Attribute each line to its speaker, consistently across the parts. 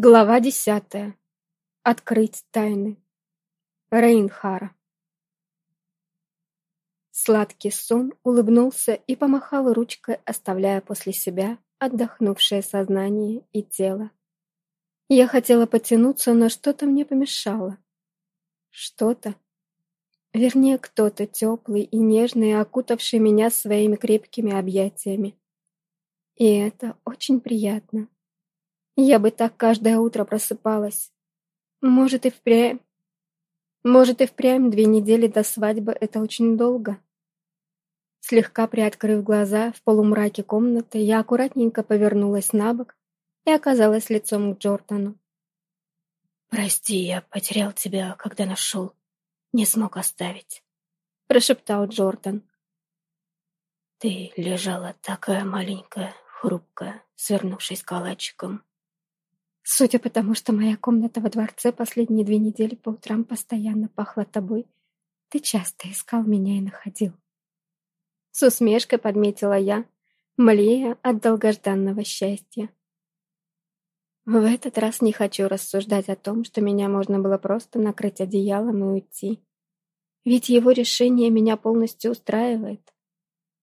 Speaker 1: Глава десятая. Открыть тайны. Рейнхара. Сладкий сон улыбнулся и помахал ручкой, оставляя после себя отдохнувшее сознание и тело. Я хотела потянуться, но что-то мне помешало. Что-то. Вернее, кто-то теплый и нежный, окутавший меня своими крепкими объятиями. И это очень приятно. Я бы так каждое утро просыпалась. Может и впрямь. Может и впрямь две недели до свадьбы — это очень долго. Слегка приоткрыв глаза в полумраке комнаты, я аккуратненько повернулась на бок и оказалась лицом к Джордану.
Speaker 2: «Прости, я потерял тебя, когда нашел. Не смог оставить», —
Speaker 1: прошептал Джордан.
Speaker 2: «Ты лежала такая маленькая, хрупкая, свернувшись калачиком.
Speaker 1: Судя по тому, что моя комната во дворце последние две недели по утрам постоянно пахла тобой, ты часто искал меня и находил. С усмешкой подметила я, млея от долгожданного счастья. В этот раз не хочу рассуждать о том, что меня можно было просто накрыть одеялом и уйти. Ведь его решение меня полностью устраивает.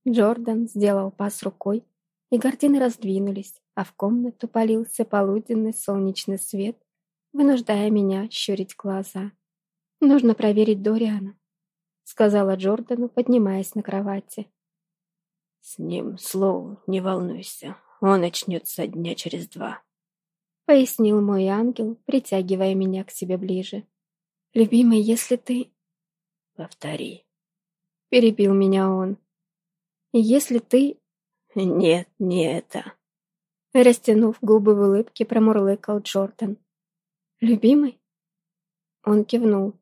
Speaker 1: Джордан сделал пас рукой, и гардины раздвинулись, а в комнату полился полуденный солнечный свет, вынуждая меня щурить глаза. «Нужно проверить Дориана», — сказала Джордану, поднимаясь на кровати.
Speaker 2: «С ним, Слоу, не волнуйся, он очнется дня через два», —
Speaker 1: пояснил мой ангел, притягивая меня к себе ближе. «Любимый, если ты...»
Speaker 2: «Повтори», —
Speaker 1: перебил меня он. «Если ты...»
Speaker 2: «Нет, не это»,
Speaker 1: Растянув губы в улыбке, промурлыкал Джордан. «Любимый?» Он кивнул.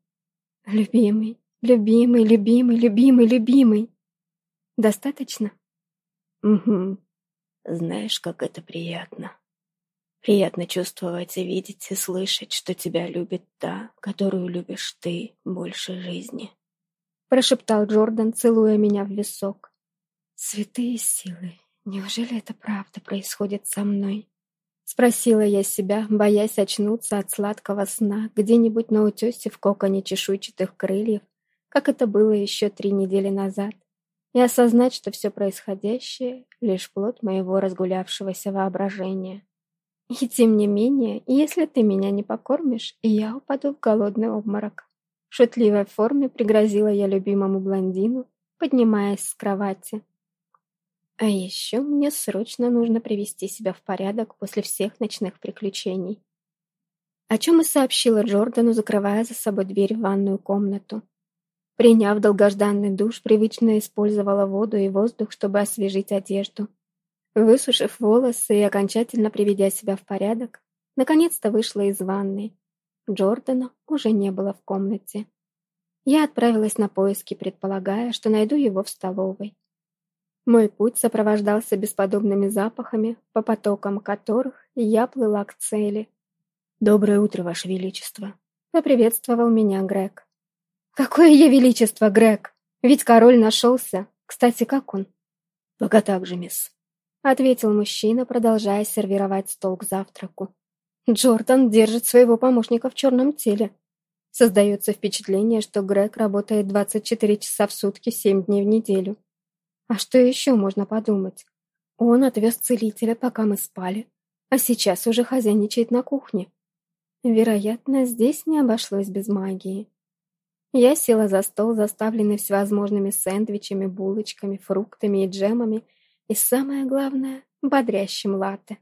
Speaker 1: «Любимый, любимый, любимый, любимый, любимый. Достаточно?»
Speaker 2: «Угу. Знаешь, как это приятно. Приятно чувствовать и видеть и слышать, что тебя любит та, которую любишь ты больше жизни»,
Speaker 1: прошептал Джордан, целуя меня в висок. «Святые силы, Неужели это правда происходит со мной? Спросила я себя, боясь очнуться от сладкого сна где-нибудь на утесе в коконе чешуйчатых крыльев, как это было еще три недели назад, и осознать, что все происходящее — лишь плод моего разгулявшегося воображения. И тем не менее, если ты меня не покормишь, я упаду в голодный обморок. В шутливой форме пригрозила я любимому блондину, поднимаясь с кровати. А еще мне срочно нужно привести себя в порядок после всех ночных приключений. О чем и сообщила Джордану, закрывая за собой дверь в ванную комнату. Приняв долгожданный душ, привычно использовала воду и воздух, чтобы освежить одежду. Высушив волосы и окончательно приведя себя в порядок, наконец-то вышла из ванной. Джордана уже не было в комнате. Я отправилась на поиски, предполагая, что найду его в столовой. Мой путь сопровождался бесподобными запахами, по потокам которых я плыла к цели.
Speaker 2: «Доброе утро, Ваше Величество!»
Speaker 1: — поприветствовал меня Грег. «Какое я величество, Грег! Ведь король нашелся. Кстати, как он?»
Speaker 2: «Пока так же, мисс», —
Speaker 1: ответил мужчина, продолжая сервировать стол к завтраку. Джордан держит своего помощника в черном теле. Создается впечатление, что Грег работает 24 часа в сутки, 7 дней в неделю. А что еще можно подумать? Он отвез целителя, пока мы спали, а сейчас уже хозяйничает на кухне. Вероятно, здесь не обошлось без магии. Я села за стол, заставленный всевозможными сэндвичами, булочками, фруктами и джемами, и самое главное — бодрящим латте.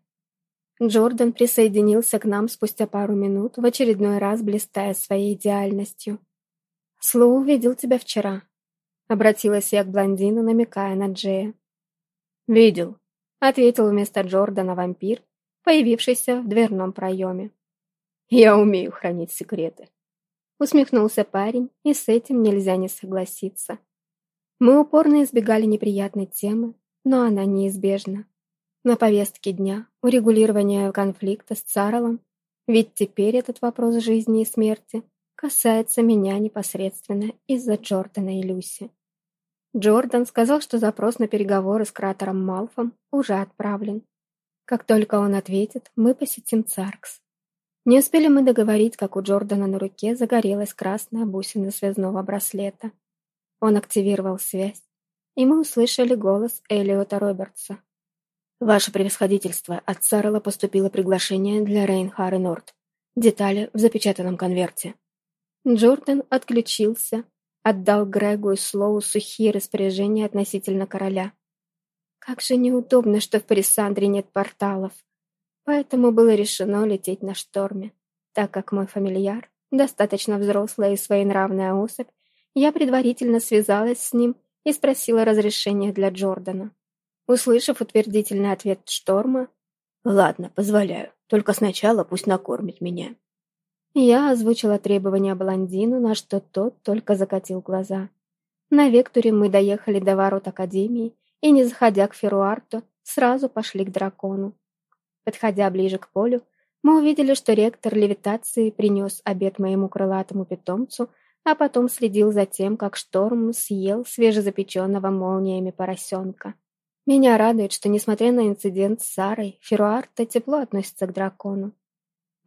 Speaker 1: Джордан присоединился к нам спустя пару минут, в очередной раз блистая своей идеальностью. «Слоу увидел тебя вчера», Обратилась я к блондину, намекая на Джея.
Speaker 2: «Видел», —
Speaker 1: ответил вместо Джордана вампир, появившийся в дверном проеме.
Speaker 2: «Я умею хранить секреты», —
Speaker 1: усмехнулся парень, и с этим нельзя не согласиться. Мы упорно избегали неприятной темы, но она неизбежна. На повестке дня урегулирование конфликта с Царлом, ведь теперь этот вопрос жизни и смерти касается меня непосредственно из-за Джордана и Люси. Джордан сказал, что запрос на переговоры с кратером Малфом уже отправлен. Как только он ответит, мы посетим Царкс. Не успели мы договорить, как у Джордана на руке загорелась красная бусина связного браслета. Он активировал связь, и мы услышали голос Элиота Робертса.
Speaker 2: «Ваше превосходительство, от Саррелла поступило приглашение для Рейнхара Норд. Детали в запечатанном конверте».
Speaker 1: Джордан отключился, отдал Грегу и Слоу сухие распоряжения относительно короля. Как же неудобно, что в Парисандре нет порталов. Поэтому было решено лететь на шторме. Так как мой фамильяр, достаточно взрослая и своенравная особь, я предварительно связалась с ним и спросила разрешения для Джордана. Услышав утвердительный ответ Шторма,
Speaker 2: «Ладно, позволяю, только сначала пусть накормит меня».
Speaker 1: Я озвучила требования блондину, на что тот только закатил глаза. На Векторе мы доехали до ворот Академии и, не заходя к Феруарту, сразу пошли к дракону. Подходя ближе к полю, мы увидели, что ректор левитации принес обед моему крылатому питомцу, а потом следил за тем, как Шторм съел свежезапеченного молниями поросенка. Меня радует, что, несмотря на инцидент с Сарой, Феруарта тепло относится к дракону.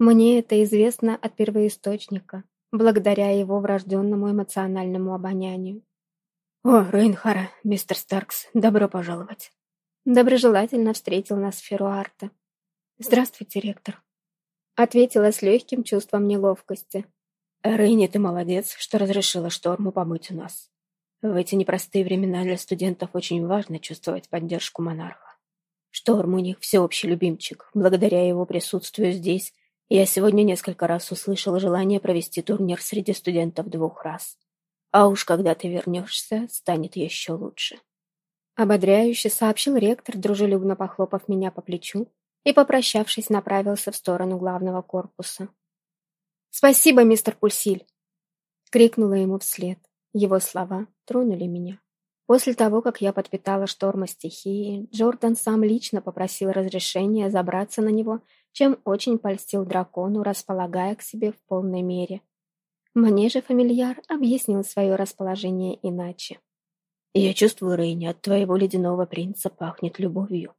Speaker 1: Мне это известно от первоисточника, благодаря его врожденному эмоциональному обонянию.
Speaker 2: «О, Рейнхара, мистер Старкс, добро пожаловать!»
Speaker 1: Доброжелательно встретил нас Феруарта. «Здравствуйте, ректор», — ответила с легким чувством неловкости.
Speaker 2: «Рейни, ты молодец, что разрешила Шторму помыть у нас. В эти непростые времена для студентов очень важно чувствовать поддержку монарха. Шторм у них всеобщий любимчик. Благодаря его присутствию здесь я сегодня несколько раз услышал желание провести турнир среди студентов двух раз. А уж когда ты вернешься, станет еще лучше».
Speaker 1: Ободряюще сообщил ректор, дружелюбно похлопав меня по плечу и, попрощавшись, направился в сторону главного корпуса. «Спасибо, мистер Пульсиль!» — крикнула ему вслед. Его слова тронули меня. После того, как я подпитала шторма стихии, Джордан сам лично попросил разрешения забраться на него, чем очень польстил дракону, располагая к себе в полной мере. Мне же фамильяр объяснил свое расположение иначе.
Speaker 2: «Я чувствую, Рейни, от твоего ледяного принца пахнет любовью»,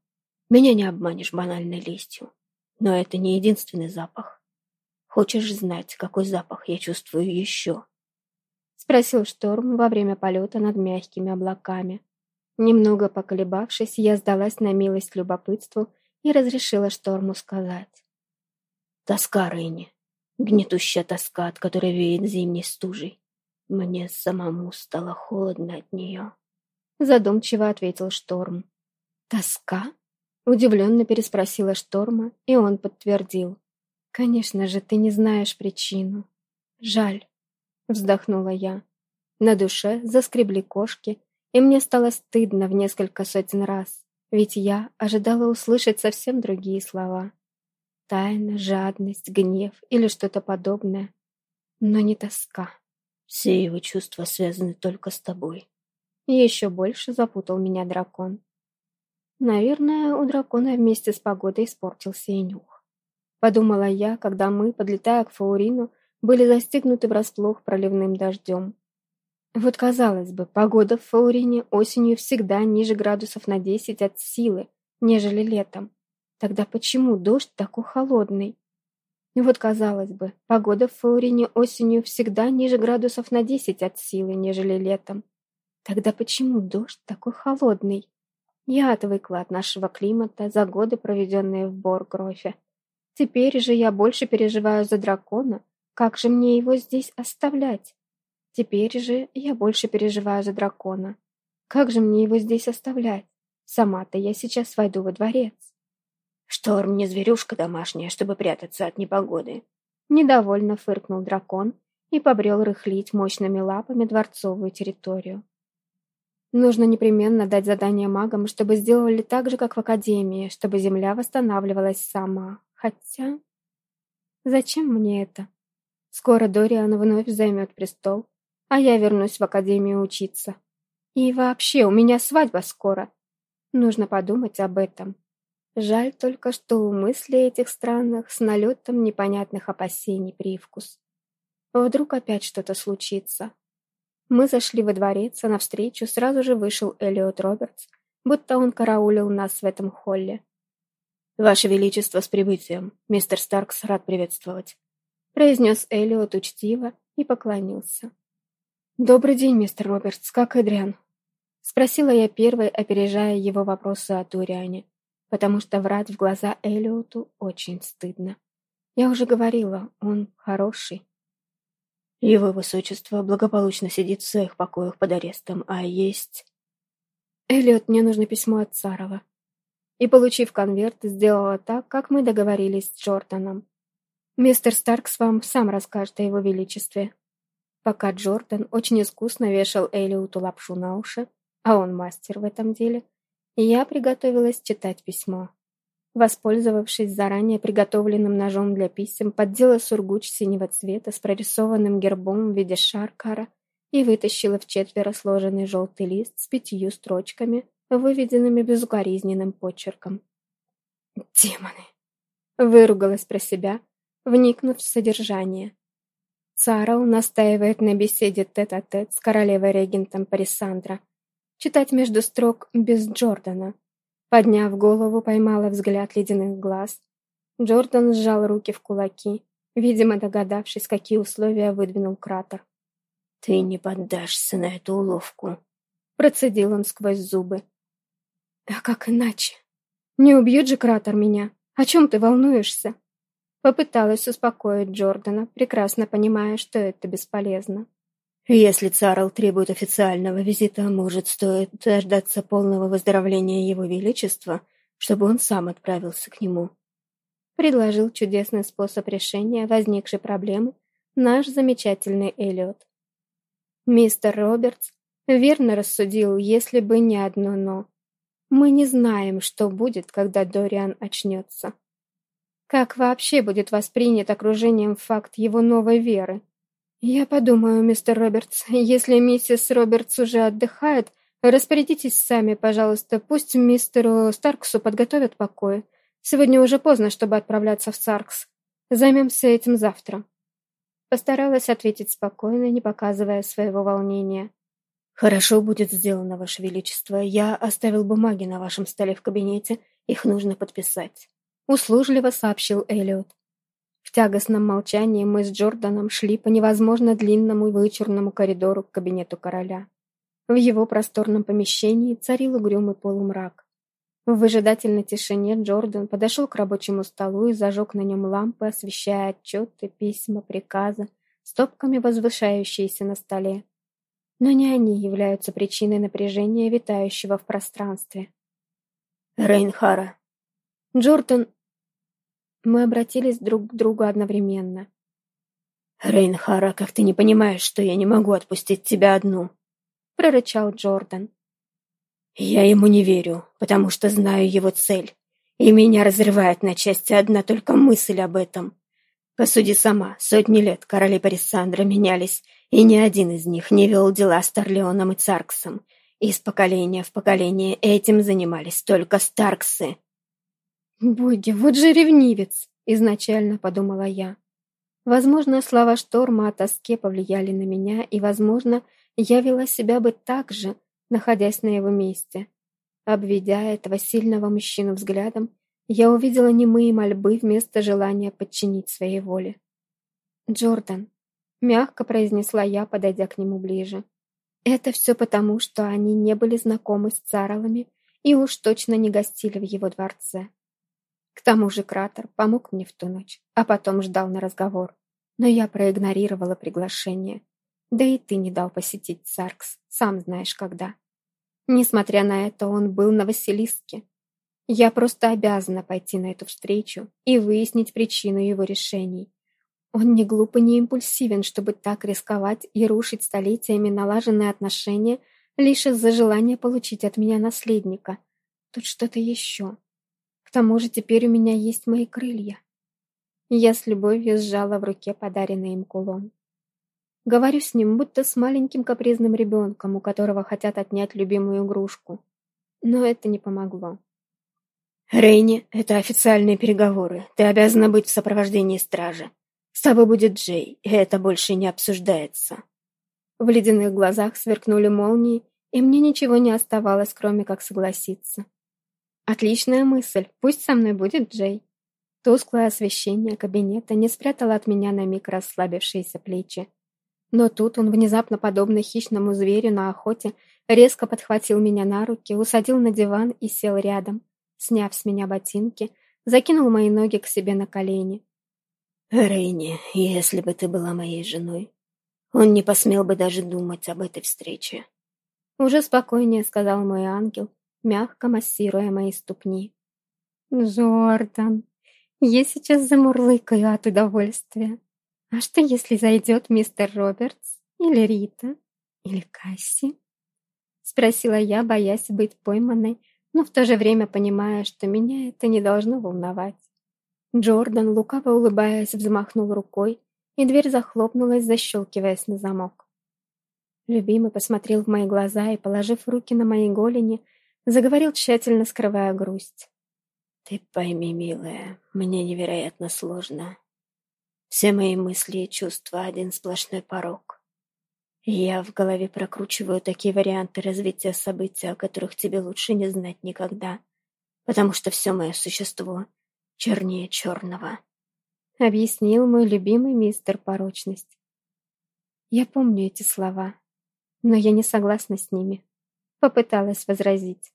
Speaker 2: меня не обманешь банальной лестью. Но это не единственный запах. Хочешь знать, какой запах я чувствую еще?»
Speaker 1: Спросил Шторм во время полета над мягкими облаками. Немного поколебавшись, я сдалась на милость любопытству и разрешила Шторму сказать.
Speaker 2: «Тоска, Рейни. Гнетущая тоска, от которой веет зимней стужей. Мне самому стало холодно от нее».
Speaker 1: Задумчиво ответил Шторм. «Тоска?» Удивленно переспросила Шторма, и он подтвердил. «Конечно же, ты не знаешь причину. Жаль», — вздохнула я. На душе заскребли кошки, и мне стало стыдно в несколько сотен раз, ведь я ожидала услышать совсем другие слова. Тайна, жадность, гнев или что-то подобное, но не тоска.
Speaker 2: Все его чувства связаны только с тобой.
Speaker 1: Еще больше запутал меня дракон. Наверное, у дракона вместе с погодой испортился и нюх. Подумала я, когда мы, подлетая к Фаурину, были застигнуты врасплох проливным дождем. Вот, казалось бы, погода в Фаурине осенью всегда ниже градусов на 10 от силы, нежели летом. Тогда почему дождь такой холодный? Вот, казалось бы, погода в Фаурине осенью всегда ниже градусов на 10 от силы, нежели летом. Тогда почему дождь такой холодный? Я отвыкла от нашего климата за годы, проведенные в Боргрофе. Теперь же я больше переживаю за дракона. Как же мне его здесь оставлять? Теперь же я больше переживаю за дракона. Как же мне его здесь оставлять? Сама-то я сейчас войду во дворец.
Speaker 2: Шторм не зверюшка домашняя, чтобы прятаться от непогоды.
Speaker 1: Недовольно фыркнул дракон и побрел рыхлить мощными лапами дворцовую территорию. Нужно непременно дать задание магам, чтобы сделали так же, как в Академии, чтобы Земля восстанавливалась сама. Хотя... Зачем мне это? Скоро Дориан вновь займет престол, а я вернусь в Академию учиться. И вообще, у меня свадьба скоро. Нужно подумать об этом. Жаль только, что у мыслей этих странных с налетом непонятных опасений привкус. Вдруг опять что-то случится. Мы зашли во дворец, а навстречу сразу же вышел Элиот Робертс, будто он караулил нас в этом холле.
Speaker 2: «Ваше Величество, с прибытием. Мистер Старкс рад приветствовать», — произнес Эллиот учтиво и поклонился.
Speaker 1: «Добрый день, мистер Робертс. Как Эдриан?» — спросила я первой, опережая его вопросы о Туриане, потому что врать в глаза Эллиоту очень стыдно. Я уже говорила, он хороший.
Speaker 2: Его высочество благополучно сидит в своих покоях под арестом, а есть...
Speaker 1: Эллиот, мне нужно письмо от Царова и, получив конверт, сделала так, как мы договорились с Джорданом. Мистер Старкс вам сам расскажет о его величестве. Пока Джордан очень искусно вешал Элиоту лапшу на уши, а он мастер в этом деле, я приготовилась читать письмо. Воспользовавшись заранее приготовленным ножом для писем, поддела сургуч синего цвета с прорисованным гербом в виде шаркара и вытащила в четверо сложенный желтый лист с пятью строчками, выведенными безукоризненным почерком. «Демоны!» — выругалась про себя, вникнув в содержание. Царл настаивает на беседе тет-а-тет -тет с королевой-регентом Парисандра. Читать между строк без Джордана. Подняв голову, поймала взгляд ледяных глаз. Джордан сжал руки в кулаки, видимо, догадавшись, какие условия выдвинул кратер.
Speaker 2: «Ты не поддашься на эту уловку», — процедил он сквозь зубы.
Speaker 1: «А как иначе? Не убьет же кратер меня? О чем ты волнуешься?» Попыталась успокоить Джордана, прекрасно понимая, что это бесполезно.
Speaker 2: «Если Царл требует официального визита, может, стоит дождаться полного выздоровления Его Величества, чтобы он сам отправился к нему?»
Speaker 1: Предложил чудесный способ решения возникшей проблемы наш замечательный Эллиот. Мистер Робертс верно рассудил, если бы не одно «но». Мы не знаем, что будет, когда Дориан очнется. Как вообще будет воспринят окружением факт его новой веры? Я подумаю, мистер Робертс, если миссис Робертс уже отдыхает, распорядитесь сами, пожалуйста, пусть мистеру Старксу подготовят покои. Сегодня уже поздно, чтобы отправляться в Саркс. Займемся этим завтра. Постаралась ответить спокойно, не показывая своего волнения.
Speaker 2: «Хорошо будет сделано, Ваше Величество. Я оставил бумаги на вашем столе в кабинете. Их нужно подписать», — услужливо сообщил Эллиот.
Speaker 1: В тягостном молчании мы с Джорданом шли по невозможно длинному и вычурному коридору к кабинету короля. В его просторном помещении царил угрюмый полумрак. В выжидательной тишине Джордан подошел к рабочему столу и зажег на нем лампы, освещая отчеты, письма, приказы, стопками возвышающиеся на столе но не они являются причиной напряжения, витающего в пространстве.
Speaker 2: Рейнхара.
Speaker 1: Джордан... Мы обратились друг к другу одновременно.
Speaker 2: «Рейнхара, как ты не понимаешь, что я не могу отпустить тебя одну?» — прорычал Джордан. «Я ему не верю, потому что знаю его цель, и меня разрывает на части одна только мысль об этом. Посуди сама, сотни лет короли Парисандра менялись, и ни один из них не вел дела с Торлеоном и Царксом. Из поколения в поколение этим занимались только Старксы.
Speaker 1: «Боги, вот же ревнивец!» — изначально подумала я. Возможно, слова Шторма о тоске повлияли на меня, и, возможно, я вела себя бы так же, находясь на его месте. Обведя этого сильного мужчину взглядом, я увидела немые мольбы вместо желания подчинить своей воле. «Джордан», — мягко произнесла я, подойдя к нему ближе. «Это все потому, что они не были знакомы с Царовыми и уж точно не гостили в его дворце. К тому же Кратер помог мне в ту ночь, а потом ждал на разговор. Но я проигнорировала приглашение. Да и ты не дал посетить Царкс, сам знаешь когда. Несмотря на это, он был на Василиске, я просто обязана пойти на эту встречу и выяснить причину его решений. Он не глуп и не импульсивен, чтобы так рисковать и рушить столетиями налаженные отношения лишь из-за желания получить от меня наследника. Тут что-то еще. Тому же теперь у меня есть мои крылья. Я с любовью сжала в руке подаренный им кулон. Говорю с ним, будто с маленьким капризным ребенком, у которого хотят отнять любимую игрушку. Но это не помогло.
Speaker 2: «Рейни, это официальные переговоры. Ты обязана быть в сопровождении стражи. С тобой будет Джей, и это больше не обсуждается».
Speaker 1: В ледяных глазах сверкнули молнии, и мне ничего не оставалось, кроме как согласиться. Отличная мысль. Пусть со мной будет Джей. Тусклое освещение кабинета не спрятало от меня на миг расслабившиеся плечи. Но тут он, внезапно подобно хищному зверю на охоте, резко подхватил меня на руки, усадил на диван и сел рядом, сняв с меня ботинки, закинул мои ноги к себе на колени.
Speaker 2: «Рейни, если бы ты была моей женой, он не посмел бы даже думать об этой встрече».
Speaker 1: Уже спокойнее сказал мой ангел, мягко массируя мои ступни. «Джордан, я сейчас замурлыкаю от удовольствия. А что, если зайдет мистер Робертс или Рита или Касси?» Спросила я, боясь быть пойманной, но в то же время понимая, что меня это не должно волновать. Джордан, лукаво улыбаясь, взмахнул рукой, и дверь захлопнулась, защелкиваясь на замок. Любимый посмотрел в мои глаза и, положив руки на мои голени, заговорил, тщательно скрывая грусть.
Speaker 2: «Ты пойми, милая, мне невероятно сложно. Все мои мысли и чувства — один сплошной порог. Я в голове прокручиваю такие варианты развития событий, о которых тебе лучше не знать никогда, потому что все мое существо чернее черного.
Speaker 1: Объяснил мой любимый мистер Порочность. Я помню эти слова, но я не согласна с ними. Попыталась возразить.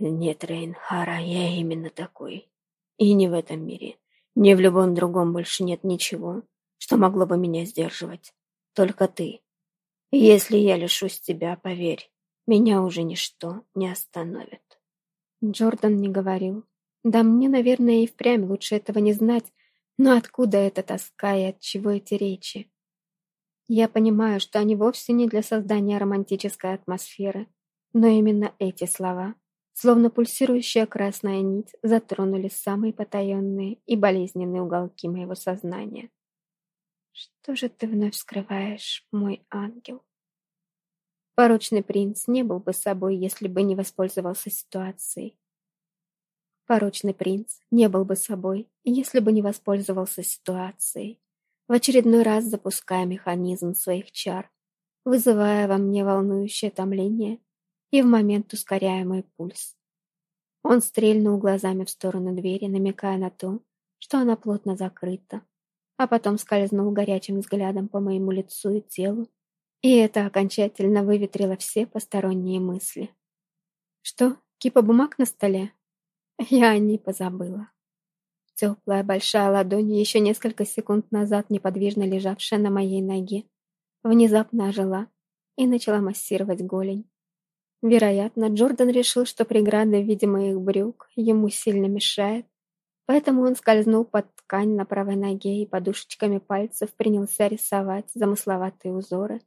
Speaker 2: Нет, Рейнхара, я именно такой. И не в этом мире, ни в любом другом больше нет ничего, что могло бы меня сдерживать только ты. Если я лишусь тебя, поверь, меня уже ничто не остановит.
Speaker 1: Джордан не говорил. Да мне, наверное, и впрямь лучше этого не знать, но откуда эта тоска и от чего эти речи? Я понимаю, что они вовсе не для создания романтической атмосферы, но именно эти слова, словно пульсирующая красная нить, затронули самые потаенные и болезненные уголки моего сознания. Что же ты вновь скрываешь, мой ангел? Порочный принц не был бы собой, если бы не воспользовался ситуацией. Порочный принц не был бы собой, если бы не воспользовался ситуацией, в очередной раз запуская механизм своих чар, вызывая во мне волнующее томление и в момент ускоряя мой пульс. Он стрельнул глазами в сторону двери, намекая на то, что она плотно закрыта, а потом скользнул горячим взглядом по моему лицу и телу, и это окончательно выветрило все посторонние мысли. Что, кипа бумаг на столе? Я о ней позабыла. Теплая большая ладонь, еще несколько секунд назад неподвижно лежавшая на моей ноге, внезапно ожила и начала массировать голень. Вероятно, Джордан решил, что преграда в виде моих брюк ему сильно мешает, Поэтому он скользнул под ткань на правой ноге и подушечками пальцев принялся рисовать замысловатые узоры,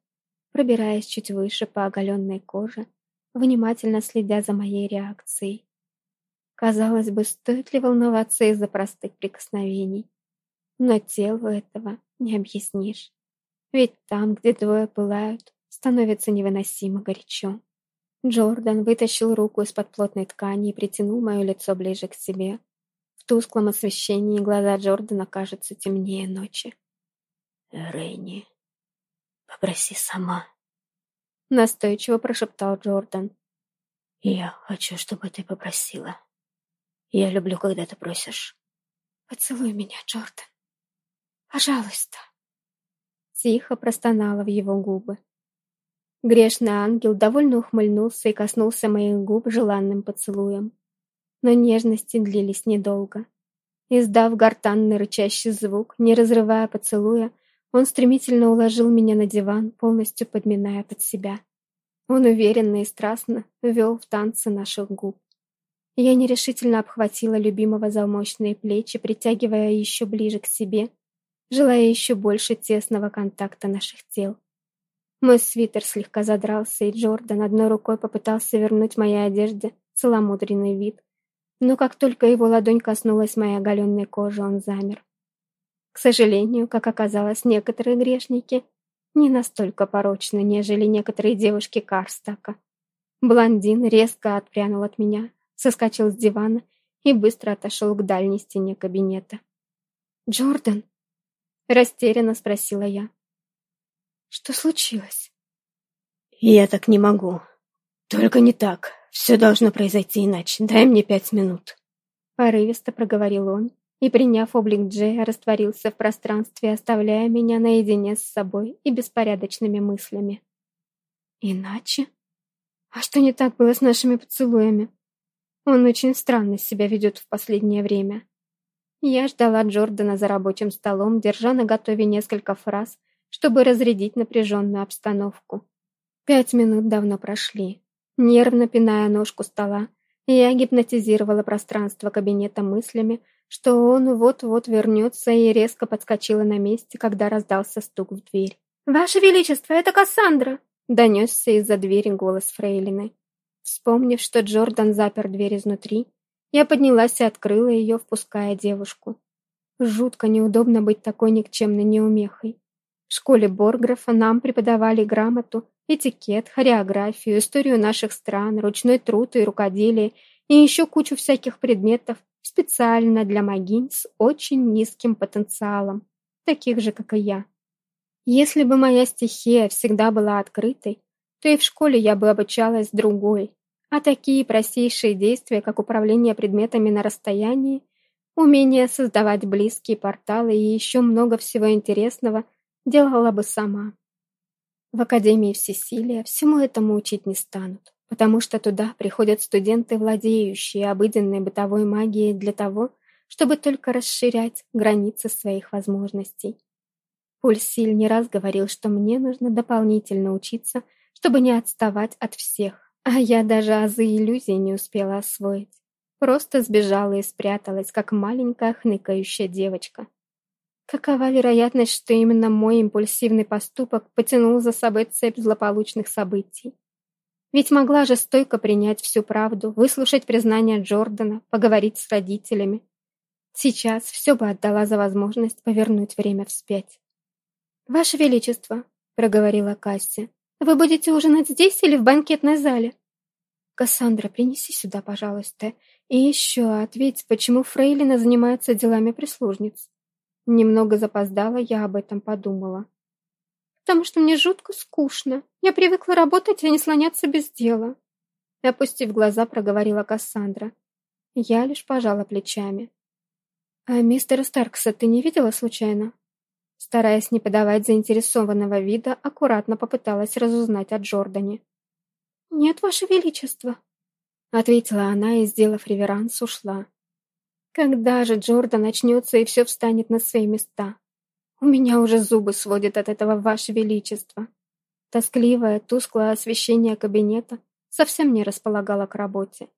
Speaker 1: пробираясь чуть выше по оголенной коже, внимательно следя за моей реакцией. Казалось бы, стоит ли волноваться из-за простых прикосновений? Но телу этого не объяснишь. Ведь там, где двое пылают, становится невыносимо горячо. Джордан вытащил руку из-под плотной ткани и притянул мое лицо ближе к себе, в тусклом освещении глаза Джордана кажутся темнее ночи.
Speaker 2: «Рейни, попроси сама», —
Speaker 1: настойчиво прошептал Джордан.
Speaker 2: «Я хочу, чтобы ты попросила. Я люблю, когда ты просишь».
Speaker 1: «Поцелуй меня, Джордан. Пожалуйста». Тихо простонала в его губы. Грешный ангел довольно ухмыльнулся и коснулся моих губ желанным поцелуем но нежности длились недолго. Издав гортанный рычащий звук, не разрывая поцелуя, он стремительно уложил меня на диван, полностью подминая под себя. Он уверенно и страстно вел в танцы наших губ. Я нерешительно обхватила любимого за мощные плечи, притягивая еще ближе к себе, желая еще больше тесного контакта наших тел. Мой свитер слегка задрался, и Джордан одной рукой попытался вернуть моей одежде целомудренный вид, но как только его ладонь коснулась моей оголенной кожи, он замер. К сожалению, как оказалось, некоторые грешники не настолько порочны, нежели некоторые девушки Карстака. Блондин резко отпрянул от меня, соскочил с дивана и быстро отошел к дальней стене кабинета. «Джордан?» — растерянно спросила я. «Что случилось?»
Speaker 2: «Я так не могу. Только не так. Все должно произойти иначе. Дай мне пять минут.
Speaker 1: Порывисто проговорил он и, приняв облик Джея, растворился в пространстве, оставляя меня наедине с собой и беспорядочными мыслями. Иначе? А что не так было с нашими поцелуями? Он очень странно себя ведет в последнее время. Я ждала Джордана за рабочим столом, держа на готове несколько фраз, чтобы разрядить напряженную обстановку. Пять минут давно прошли. Нервно пиная ножку стола, я гипнотизировала пространство кабинета мыслями, что он вот-вот вернется и резко подскочила на месте, когда раздался стук в дверь. «Ваше Величество, это Кассандра!» — донесся из-за двери голос Фрейлины. Вспомнив, что Джордан запер дверь изнутри, я поднялась и открыла ее, впуская девушку. Жутко неудобно быть такой никчемной неумехой. В школе Борграфа нам преподавали грамоту, этикет, хореографию, историю наших стран, ручной труд и рукоделие, и еще кучу всяких предметов специально для могинь с очень низким потенциалом, таких же, как и я. Если бы моя стихия всегда была открытой, то и в школе я бы обучалась другой, а такие простейшие действия, как управление предметами на расстоянии, умение создавать близкие порталы и еще много всего интересного делала бы сама. В Академии Всесилия всему этому учить не станут, потому что туда приходят студенты, владеющие обыденной бытовой магией для того, чтобы только расширять границы своих возможностей. Пульсиль не раз говорил, что мне нужно дополнительно учиться, чтобы не отставать от всех, а я даже азы иллюзий не успела освоить. Просто сбежала и спряталась, как маленькая хныкающая девочка. Какова вероятность, что именно мой импульсивный поступок потянул за собой цепь злополучных событий? Ведь могла же стойко принять всю правду, выслушать признание Джордана, поговорить с родителями. Сейчас все бы отдала за возможность повернуть время вспять. «Ваше Величество», — проговорила Касси, — «вы будете ужинать здесь или в банкетной зале?» «Кассандра, принеси сюда, пожалуйста, и еще ответь, почему Фрейлина занимается делами прислужниц». Немного запоздала, я об этом подумала. «Потому что мне жутко скучно. Я привыкла работать, а не слоняться без дела». Опустив глаза, проговорила Кассандра. Я лишь пожала плечами. «А мистера Старкса ты не видела случайно?» Стараясь не подавать заинтересованного вида, аккуратно попыталась разузнать о Джордане. «Нет, Ваше Величество», — ответила она и, сделав реверанс, ушла. Когда же Джордан начнется и все встанет на свои места? У меня уже зубы сводят от этого, Ваше Величество. Тоскливое, тусклое освещение кабинета совсем не располагало к работе.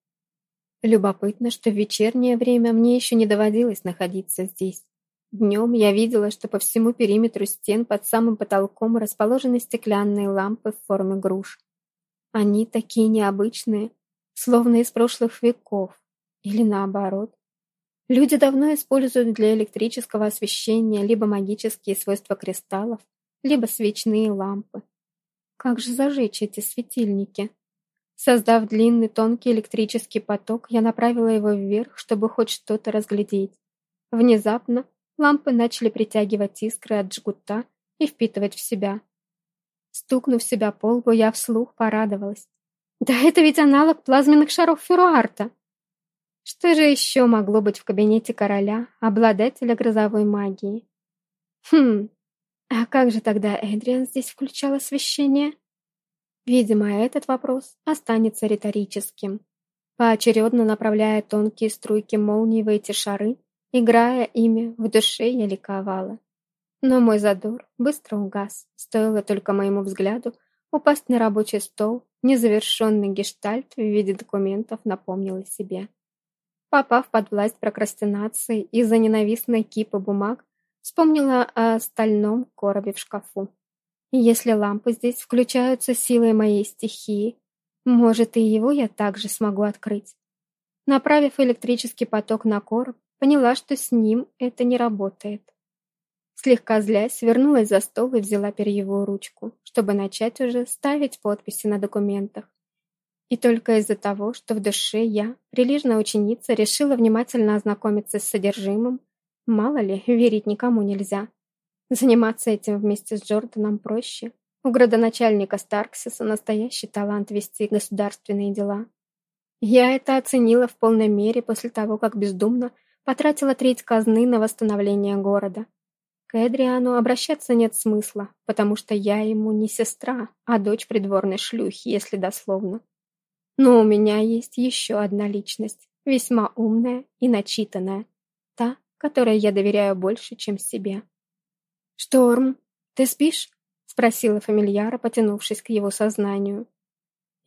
Speaker 1: Любопытно, что в вечернее время мне еще не доводилось находиться здесь. Днем я видела, что по всему периметру стен под самым потолком расположены стеклянные лампы в форме груш. Они такие необычные, словно из прошлых веков, или наоборот, Люди давно используют для электрического освещения либо магические свойства кристаллов, либо свечные лампы. Как же зажечь эти светильники? Создав длинный тонкий электрический поток, я направила его вверх, чтобы хоть что-то разглядеть. Внезапно лампы начали притягивать искры от жгута и впитывать в себя. Стукнув себя по лбу, я вслух порадовалась. «Да это ведь аналог плазменных шаров Феруарта!» Что же еще могло быть в кабинете короля, обладателя грозовой магии? Хм, а как же тогда Эдриан здесь включал освещение? Видимо, этот вопрос останется риторическим. Поочередно направляя тонкие струйки молнии в эти шары, играя ими, в душе я ликовала. Но мой задор быстро угас, стоило только моему взгляду упасть на рабочий стол, незавершенный гештальт в виде документов напомнил о себе. Попав под власть прокрастинации из-за ненавистной кипы бумаг, вспомнила о стальном коробе в шкафу. Если лампы здесь включаются силой моей стихии, может, и его я также смогу открыть. Направив электрический поток на короб, поняла, что с ним это не работает. Слегка злясь, вернулась за стол и взяла перьевую ручку, чтобы начать уже ставить подписи на документах. И только из-за того, что в душе я, прилежная ученица, решила внимательно ознакомиться с содержимым, мало ли, верить никому нельзя. Заниматься этим вместе с Джорданом проще. У градоначальника Старксиса настоящий талант вести государственные дела. Я это оценила в полной мере после того, как бездумно потратила треть казны на восстановление города. К Эдриану обращаться нет смысла, потому что я ему не сестра, а дочь придворной шлюхи, если дословно. Но у меня есть еще одна личность, весьма умная и начитанная, та, которой я доверяю больше, чем себе. «Шторм, ты спишь?» — спросила фамильяра, потянувшись к его сознанию.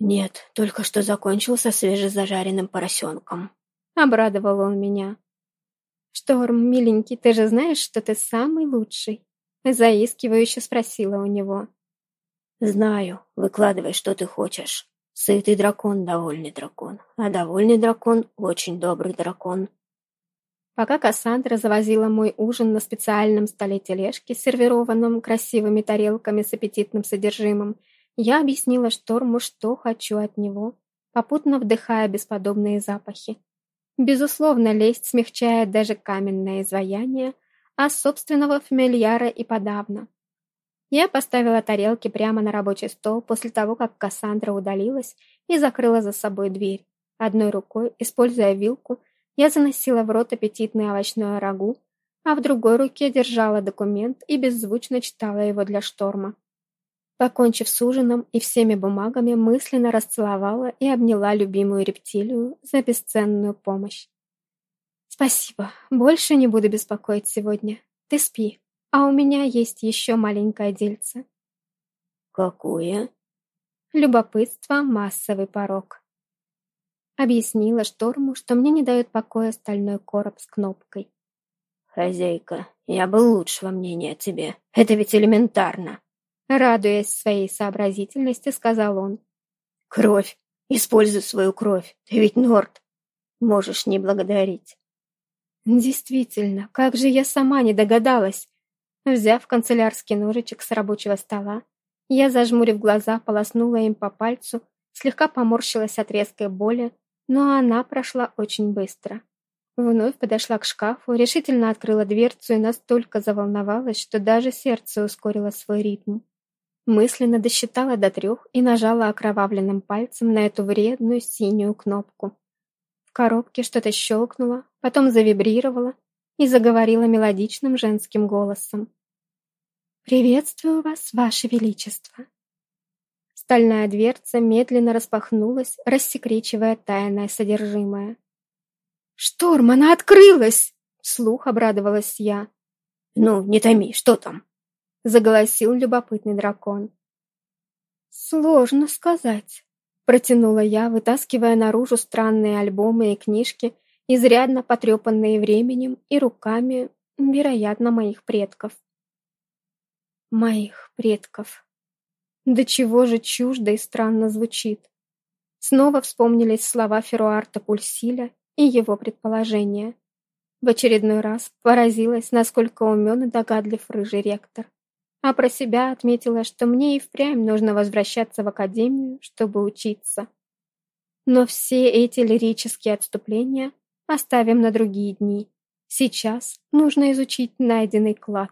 Speaker 2: «Нет, только что закончил со свежезажаренным поросенком», —
Speaker 1: обрадовал он меня. «Шторм, миленький, ты же знаешь, что ты самый лучший?» Заискивающе спросила у него.
Speaker 2: «Знаю. Выкладывай, что ты хочешь. Сытый дракон — довольный дракон, а довольный дракон — очень добрый дракон».
Speaker 1: Пока Кассандра завозила мой ужин на специальном столе тележки, сервированном красивыми тарелками с аппетитным содержимым, я объяснила Шторму, что хочу от него, попутно вдыхая бесподобные запахи. Безусловно, лесть смягчает даже каменное изваяние, а собственного фамильяра и подавно. Я поставила тарелки прямо на рабочий стол после того, как Кассандра удалилась и закрыла за собой дверь. Одной рукой, используя вилку, я заносила в рот аппетитное овощное рагу, а в другой руке держала документ и беззвучно читала его для шторма. Покончив с ужином и всеми бумагами, мысленно расцеловала и обняла любимую рептилию за бесценную помощь. «Спасибо, больше не буду беспокоить сегодня. Ты спи, а у меня есть еще маленькое дельце».
Speaker 2: «Какое?»
Speaker 1: «Любопытство — массовый порог». Объяснила Шторму, что мне не дает покоя стальной короб с кнопкой.
Speaker 2: «Хозяйка, я был лучшего мнения о тебе. Это ведь элементарно!»
Speaker 1: Радуясь своей сообразительности, сказал он.
Speaker 2: «Кровь! Используй свою кровь! Ты ведь Норд! Можешь не благодарить!»
Speaker 1: «Действительно, как же я сама не догадалась!» Взяв канцелярский ножичек с рабочего стола, я, зажмурив глаза, полоснула им по пальцу, слегка поморщилась от резкой боли, но она прошла очень быстро. Вновь подошла к шкафу, решительно открыла дверцу и настолько заволновалась, что даже сердце ускорило свой ритм. Мысленно досчитала до трех и нажала окровавленным пальцем на эту вредную синюю кнопку. В коробке что-то щелкнуло, потом завибрировало и заговорила мелодичным женским голосом. «Приветствую вас, Ваше Величество!» Стальная дверца медленно распахнулась, рассекречивая тайное содержимое. «Шторм, она открылась!» — вслух обрадовалась я.
Speaker 2: «Ну, не томи, что там?»
Speaker 1: — заголосил любопытный дракон. «Сложно сказать», — протянула я, вытаскивая наружу странные альбомы и книжки, изрядно потрепанные временем и руками, вероятно, моих предков. Моих предков. До чего же чуждо и странно звучит. Снова вспомнились слова Феруарта Пульсиля и его предположения. В очередной раз поразилась, насколько умен и догадлив рыжий ректор а про себя отметила, что мне и впрямь нужно возвращаться в академию, чтобы учиться. Но все эти лирические отступления оставим на другие дни. Сейчас нужно изучить найденный клад.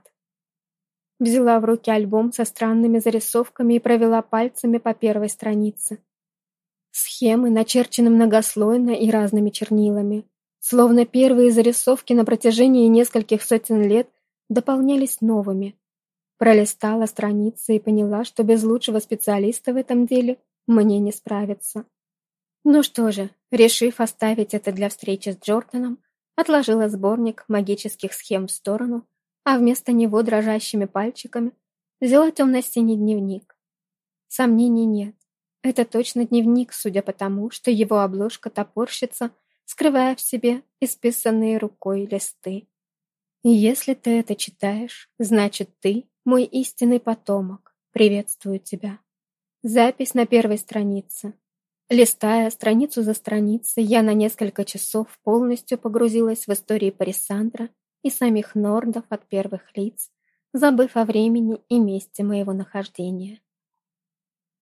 Speaker 1: Взяла в руки альбом со странными зарисовками и провела пальцами по первой странице. Схемы начерчены многослойно и разными чернилами. Словно первые зарисовки на протяжении нескольких сотен лет дополнялись новыми, Пролистала страницы и поняла, что без лучшего специалиста в этом деле мне не справиться. Ну что же, решив оставить это для встречи с Джорданом, отложила сборник магических схем в сторону, а вместо него дрожащими пальчиками взяла темно-синий дневник. Сомнений нет. Это точно дневник, судя по тому, что его обложка топорщится, скрывая в себе исписанные рукой листы. И если ты это читаешь, значит ты мой истинный потомок, приветствую тебя. Запись на первой странице. Листая страницу за страницей, я на несколько часов полностью погрузилась в истории Парисандра и самих нордов от первых лиц, забыв о времени и месте моего нахождения.